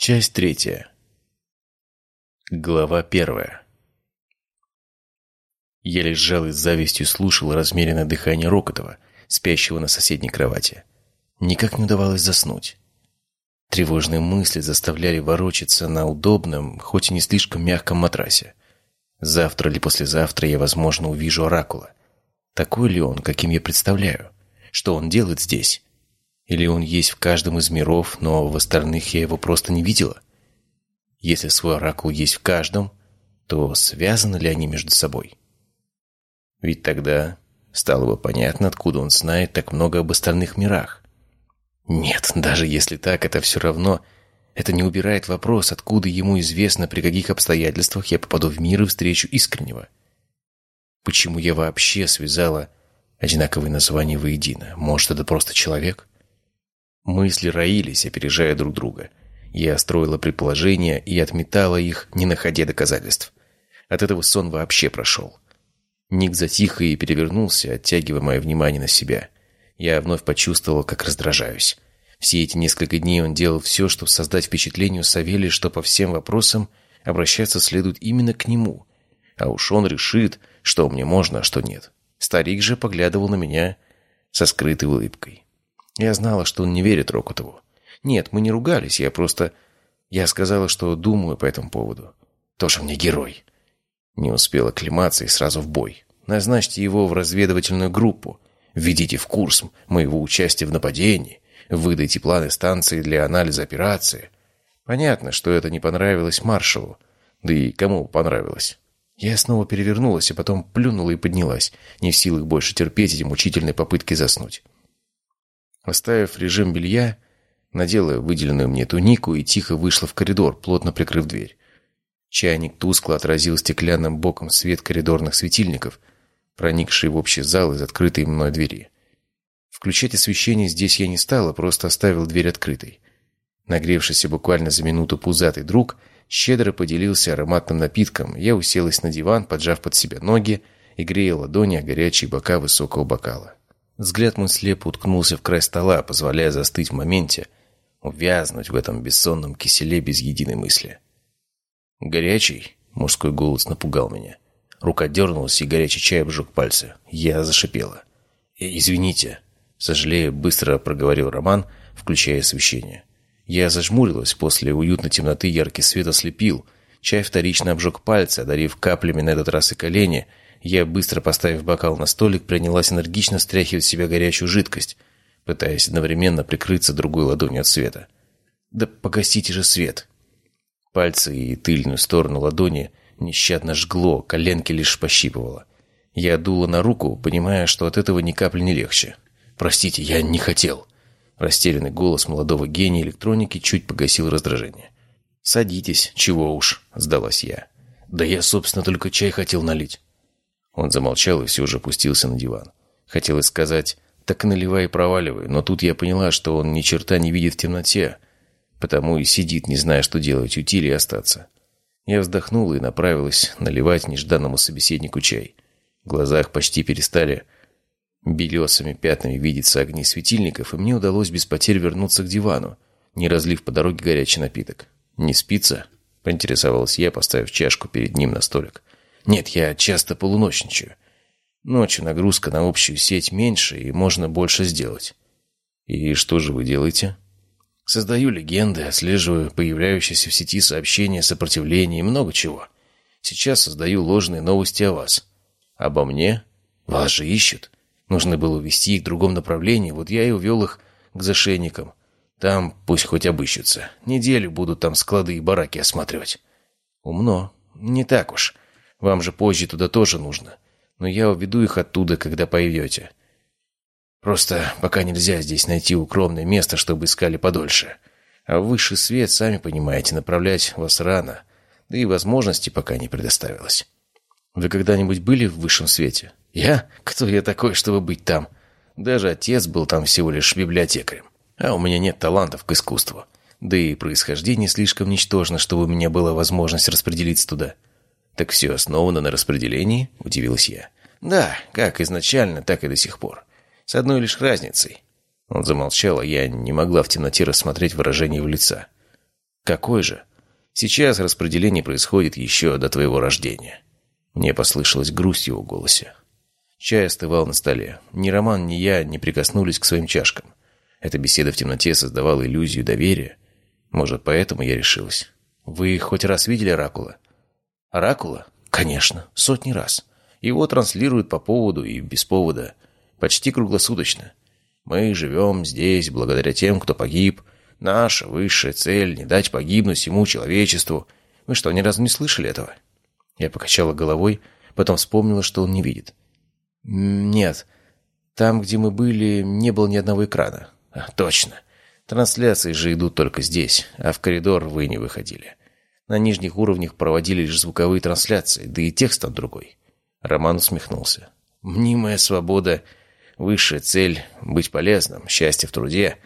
Часть третья. Глава первая. Я лежал и с завистью слушал размеренное дыхание Рокотова, спящего на соседней кровати. Никак не удавалось заснуть. Тревожные мысли заставляли ворочаться на удобном, хоть и не слишком мягком матрасе. Завтра или послезавтра я, возможно, увижу Оракула. Такой ли он, каким я представляю? Что он делает здесь? Или он есть в каждом из миров, но в остальных я его просто не видела? Если свой оракул есть в каждом, то связаны ли они между собой? Ведь тогда стало бы понятно, откуда он знает так много об остальных мирах. Нет, даже если так, это все равно... Это не убирает вопрос, откуда ему известно, при каких обстоятельствах я попаду в мир и встречу искреннего. Почему я вообще связала одинаковые названия воедино? Может, это просто человек? Мысли роились, опережая друг друга. Я строила предположения и отметала их, не находя доказательств. От этого сон вообще прошел. Ник затих и перевернулся, оттягивая мое внимание на себя. Я вновь почувствовал, как раздражаюсь. Все эти несколько дней он делал все, чтобы создать впечатление у Савелия, что по всем вопросам обращаться следует именно к нему. А уж он решит, что мне можно, а что нет. Старик же поглядывал на меня со скрытой улыбкой. Я знала, что он не верит Рокотову. Нет, мы не ругались, я просто... Я сказала, что думаю по этому поводу. Тоже мне герой. Не успела клематься и сразу в бой. Назначьте его в разведывательную группу. Введите в курс моего участия в нападении. Выдайте планы станции для анализа операции. Понятно, что это не понравилось маршалу. Да и кому понравилось? Я снова перевернулась, а потом плюнула и поднялась, не в силах больше терпеть эти мучительные попытки заснуть. Оставив режим белья, надела выделенную мне тунику и тихо вышла в коридор, плотно прикрыв дверь. Чайник тускло отразил стеклянным боком свет коридорных светильников, проникший в общий зал из открытой мной двери. Включать освещение здесь я не стала, просто оставил дверь открытой. Нагревшийся буквально за минуту пузатый друг щедро поделился ароматным напитком. Я уселась на диван, поджав под себя ноги и грея ладони о горячие бока высокого бокала. Взгляд мой слепо уткнулся в край стола, позволяя застыть в моменте, увязнуть в этом бессонном киселе без единой мысли. «Горячий?» — мужской голос напугал меня. Рука дернулась, и горячий чай обжег пальцы. Я зашипела. «Э, «Извините», — сожалея, быстро проговорил Роман, включая освещение. Я зажмурилась, после уютной темноты яркий свет ослепил. Чай вторично обжег пальцы, одарив каплями на этот раз и колени — я, быстро поставив бокал на столик, принялась энергично стряхивать в себя горячую жидкость, пытаясь одновременно прикрыться другой ладонью от света. «Да погасите же свет!» Пальцы и тыльную сторону ладони нещадно жгло, коленки лишь пощипывало. Я дула на руку, понимая, что от этого ни капли не легче. «Простите, я не хотел!» Растерянный голос молодого гения электроники чуть погасил раздражение. «Садитесь, чего уж», — сдалась я. «Да я, собственно, только чай хотел налить». Он замолчал и все же опустился на диван. Хотелось сказать «так наливай и проваливай», но тут я поняла, что он ни черта не видит в темноте, потому и сидит, не зная, что делать, уйти или остаться. Я вздохнула и направилась наливать нежданному собеседнику чай. В глазах почти перестали белесыми пятнами видеться огни светильников, и мне удалось без потерь вернуться к дивану, не разлив по дороге горячий напиток. «Не спится?» — поинтересовалась я, поставив чашку перед ним на столик. Нет, я часто полуночничаю. Ночью нагрузка на общую сеть меньше, и можно больше сделать. И что же вы делаете? Создаю легенды, отслеживаю появляющиеся в сети сообщения, сопротивления и много чего. Сейчас создаю ложные новости о вас. Обо мне? Вас же ищут. Нужно было увести их в другом направлении, вот я и увел их к зашейникам. Там пусть хоть обыщутся. Неделю будут там склады и бараки осматривать. Умно. Не так уж. Вам же позже туда тоже нужно. Но я уведу их оттуда, когда пойдете. Просто пока нельзя здесь найти укромное место, чтобы искали подольше. А высший свет, сами понимаете, направлять вас рано. Да и возможности пока не предоставилось. Вы когда-нибудь были в высшем свете? Я? Кто я такой, чтобы быть там? Даже отец был там всего лишь библиотекарем. А у меня нет талантов к искусству. Да и происхождение слишком ничтожно, чтобы у меня была возможность распределиться туда. «Так все основано на распределении?» – удивилась я. «Да, как изначально, так и до сих пор. С одной лишь разницей». Он замолчал, а я не могла в темноте рассмотреть выражение его лица. «Какой же?» «Сейчас распределение происходит еще до твоего рождения». Мне послышалась грусть в его голосе. Чай остывал на столе. Ни Роман, ни я не прикоснулись к своим чашкам. Эта беседа в темноте создавала иллюзию доверия. Может, поэтому я решилась. «Вы хоть раз видели Оракула?» «Оракула?» «Конечно, сотни раз. Его транслируют по поводу и без повода. Почти круглосуточно. Мы живем здесь благодаря тем, кто погиб. Наша высшая цель — не дать погибнуть всему человечеству. Вы что, ни разу не слышали этого?» Я покачала головой, потом вспомнила, что он не видит. «Нет, там, где мы были, не было ни одного экрана». А, «Точно. Трансляции же идут только здесь, а в коридор вы не выходили. На нижних уровнях проводили лишь звуковые трансляции, да и текст там другой». Роман усмехнулся. «Мнимая свобода Высшая цель — быть полезным, счастье в труде.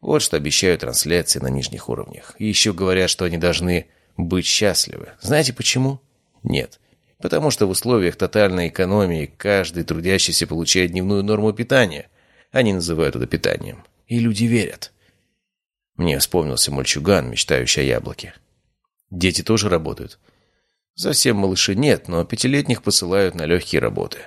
Вот что обещают трансляции на нижних уровнях. И еще говорят, что они должны быть счастливы. Знаете почему? Нет. Потому что в условиях тотальной экономии каждый трудящийся получает дневную норму питания. Они называют это питанием. И люди верят. Мне вспомнился мальчуган, мечтающий о яблоке. Дети тоже работают. Совсем малыши нет, но пятилетних посылают на легкие работы.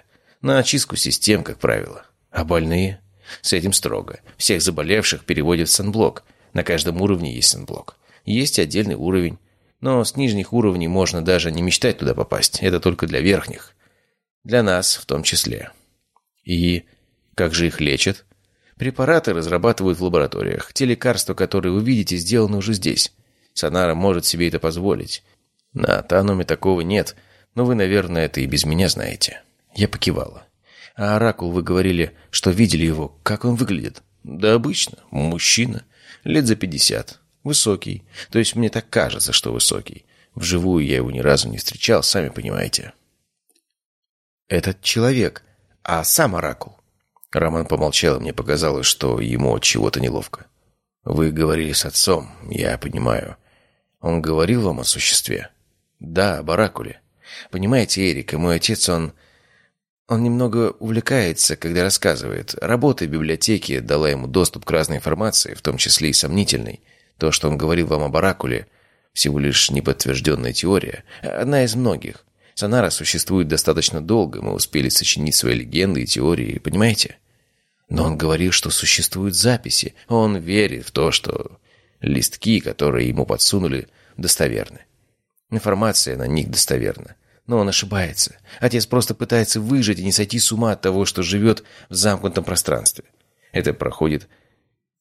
На очистку систем, как правило. А больные? С этим строго. Всех заболевших переводят в санблок. На каждом уровне есть санблок. Есть отдельный уровень. Но с нижних уровней можно даже не мечтать туда попасть. Это только для верхних. Для нас в том числе. И как же их лечат? Препараты разрабатывают в лабораториях. Те лекарства, которые вы видите, сделаны уже здесь. Сонара может себе это позволить. На Таноме такого нет, но вы, наверное, это и без меня знаете. Я покивала. А Оракул, вы говорили, что видели его. Как он выглядит? Да обычно. Мужчина. Лет за пятьдесят. Высокий. То есть мне так кажется, что высокий. Вживую я его ни разу не встречал, сами понимаете. Этот человек. А сам Оракул? Роман помолчал, и мне показалось, что ему от чего-то неловко. «Вы говорили с отцом, я понимаю. Он говорил вам о существе?» «Да, об Оракуле. Понимаете, Эрик, и мой отец, он... Он немного увлекается, когда рассказывает. Работа в библиотеке дала ему доступ к разной информации, в том числе и сомнительной. То, что он говорил вам об Оракуле, всего лишь неподтвержденная теория. Одна из многих. Сонара существует достаточно долго, мы успели сочинить свои легенды и теории, понимаете? Но он говорил, что существуют записи. Он верит в то, что листки, которые ему подсунули, достоверны. Информация на них достоверна. Но он ошибается. Отец просто пытается выжить и не сойти с ума от того, что живет в замкнутом пространстве. Это проходит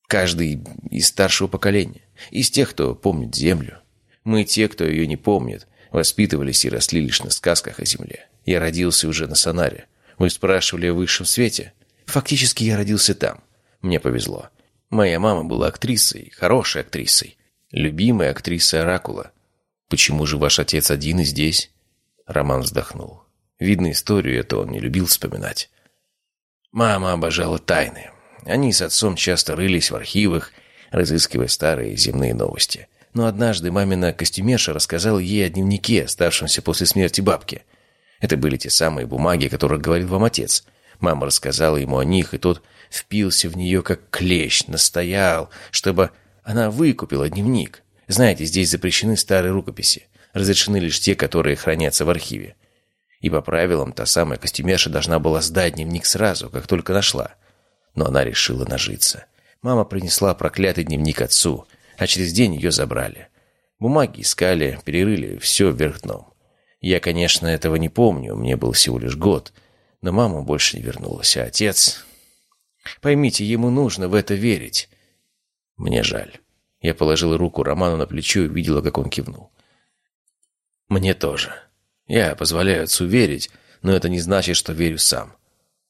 каждый из старшего поколения. Из тех, кто помнит Землю. Мы те, кто ее не помнит, воспитывались и росли лишь на сказках о Земле. Я родился уже на Сонаре. Вы спрашивали о высшем свете? Фактически я родился там. Мне повезло. Моя мама была актрисой, хорошей актрисой. Любимой актрисой Оракула. Почему же ваш отец один и здесь? Роман вздохнул. Видно, историю это он не любил вспоминать. Мама обожала тайны. Они с отцом часто рылись в архивах, разыскивая старые земные новости. Но однажды мамина костюмерша рассказала ей о дневнике, оставшемся после смерти бабки. Это были те самые бумаги, о которых говорил вам отец. Мама рассказала ему о них, и тот впился в нее как клещ, настоял, чтобы она выкупила дневник. Знаете, здесь запрещены старые рукописи разрешены лишь те, которые хранятся в архиве. И по правилам та самая костюмерша должна была сдать дневник сразу, как только нашла. Но она решила нажиться. Мама принесла проклятый дневник отцу, а через день ее забрали. Бумаги искали, перерыли, все вверх дном. Я, конечно, этого не помню, мне был всего лишь год, но мама больше не вернулась, а отец... Поймите, ему нужно в это верить. Мне жаль. Я положил руку Роману на плечо и видела, как он кивнул. Мне тоже. Я позволяю отцу верить, но это не значит, что верю сам.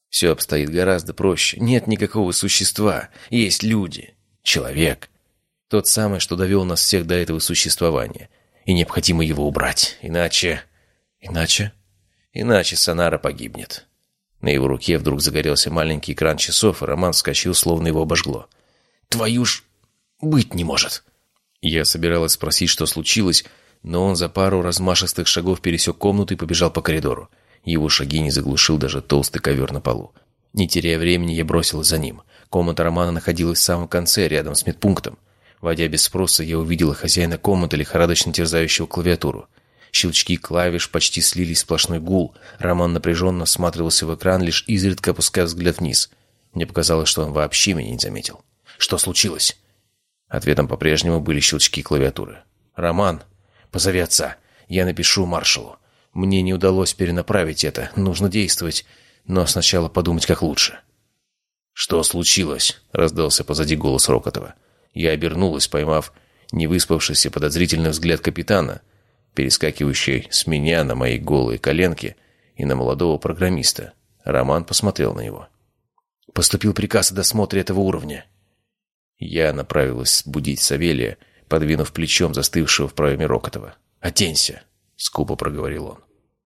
Все обстоит гораздо проще. Нет никакого существа. Есть люди. Человек. Тот самый, что довел нас всех до этого существования. И необходимо его убрать. Иначе... Иначе... Иначе Сонара погибнет. На его руке вдруг загорелся маленький экран часов, и Роман вскочил, словно его обожгло. «Твою ж... быть не может!» Я собиралась спросить, что случилось, но он за пару размашистых шагов пересек комнату и побежал по коридору. Его шаги не заглушил даже толстый ковер на полу. Не теряя времени, я бросилась за ним. Комната Романа находилась в самом конце, рядом с медпунктом. Войдя без спроса, я увидела хозяина комнаты, лихорадочно терзающего клавиатуру. Щелчки клавиш почти слились в сплошной гул. Роман напряженно всматривался в экран, лишь изредка опуская взгляд вниз. Мне показалось, что он вообще меня не заметил. «Что случилось?» Ответом по-прежнему были щелчки клавиатуры. «Роман, позови отца. Я напишу маршалу. Мне не удалось перенаправить это. Нужно действовать, но сначала подумать, как лучше». «Что случилось?» — раздался позади голос Рокотова. Я обернулась, поймав невыспавшийся подозрительный взгляд капитана, перескакивающий с меня на мои голые коленки и на молодого программиста. Роман посмотрел на него. «Поступил приказ о досмотре этого уровня». Я направилась будить Савелия, подвинув плечом застывшего в проеме Рокотова. «Отенься!» — скупо проговорил он.